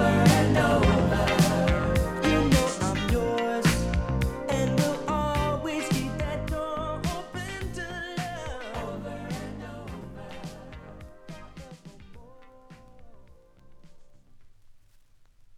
over.